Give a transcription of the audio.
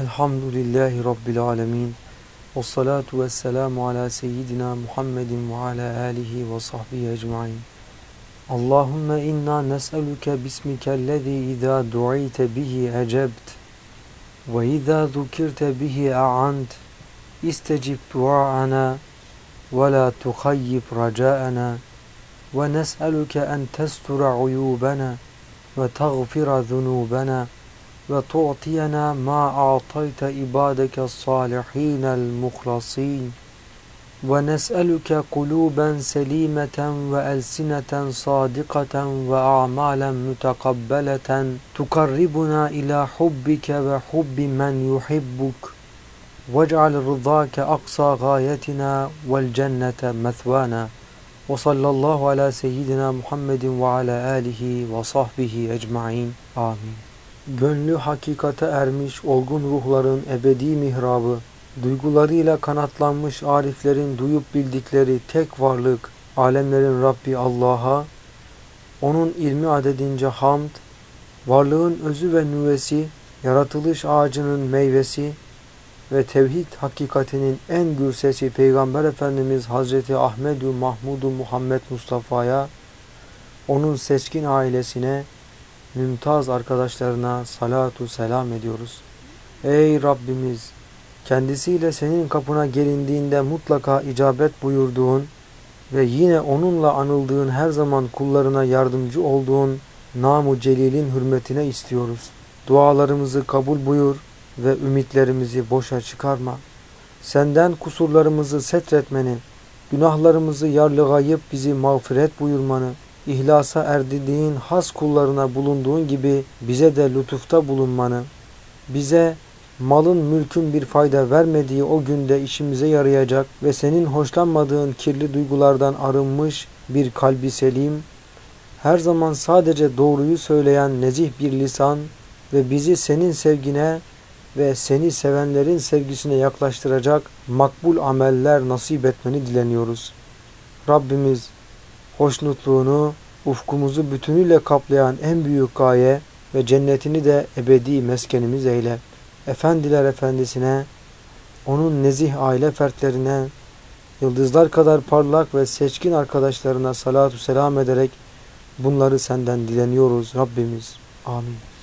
Elhamdülillahi Rabbil alemin. Ve salatu ve selamu ala seyyidina Muhammedin ve ala alihi ve sahbihi ecmain. Allahümme inna nes'eluke bismikellezi izâ du'ite bihi ecebt ve izâ zukirte bihi a'ant istecib dua'ana ve la tuhayyib raca'ana en testura uyubana ve tağfira zunubana وتعطينا ما أعطيت عبادك الصالحين المخلصين. ونسألك قلوبا سليمة وألسنة صادقة وأعمالا متقبلة تقربنا إلى حبك وحب من يحبك. واجعل رضاك أقصى غايتنا والجنة مثوانا. وصلى الله على سيدنا محمد وعلى آله وصحبه أجمعين. آمين. Gönlü hakikate ermiş olgun ruhların ebedi mihrabı, duygularıyla kanatlanmış ariflerin duyup bildikleri tek varlık, alemlerin Rabbi Allah'a, onun ilmi adedince hamd, varlığın özü ve nüvesi, yaratılış ağacının meyvesi ve tevhid hakikatinin en gür sesi Peygamber Efendimiz Hazreti Ahmedu Mahmudu Muhammed Mustafa'ya, onun seçkin ailesine, mümtaz arkadaşlarına salatu selam ediyoruz. Ey Rabbimiz! Kendisiyle senin kapına gelindiğinde mutlaka icabet buyurduğun ve yine onunla anıldığın her zaman kullarına yardımcı olduğun namu celilin hürmetine istiyoruz. Dualarımızı kabul buyur ve ümitlerimizi boşa çıkarma. Senden kusurlarımızı setretmeni, günahlarımızı yarlıgayıp bizi mağfiret buyurmanı, ihlasa erdirdiğin has kullarına bulunduğun gibi bize de lütufta bulunmanı, bize malın mülkün bir fayda vermediği o günde işimize yarayacak ve senin hoşlanmadığın kirli duygulardan arınmış bir kalbi selim, her zaman sadece doğruyu söyleyen nezih bir lisan ve bizi senin sevgine ve seni sevenlerin sevgisine yaklaştıracak makbul ameller nasip etmeni dileniyoruz. Rabbimiz hoşnutluğunu, ufkumuzu bütünüyle kaplayan en büyük gaye ve cennetini de ebedi meskenimiz eyle. Efendiler efendisine, onun nezih aile fertlerine, yıldızlar kadar parlak ve seçkin arkadaşlarına salatu selam ederek bunları senden dileniyoruz Rabbimiz. Amin.